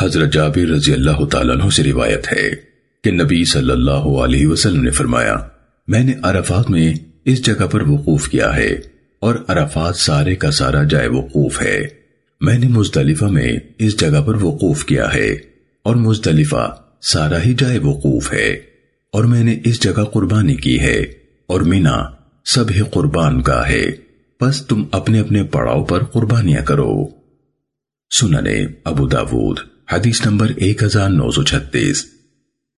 حضرت جابر رضی اللہ تعالیٰ عنہ سے روایت ہے کہ نبی صلی اللہ علیہ وسلم نے فرمایا، میں نے عرفات میں اس جگہ پر وقوف کیا ہے اور عرفات سارے کا سارا جائے وقوف ہے۔ میں نے مزدلفہ میں اس جگہ پر وقوف کیا ہے اور مزدلفہ سارا ہی جائے وقوف ہے اور میں نے اس جگہ قربانی کی ہے اور مینا سب ہی قربان کا ہے۔ بس تم اپنے اپنے پڑاؤ پر قربانیاں کرو۔ سننے ابو داود۔ حدیث نمبر 1936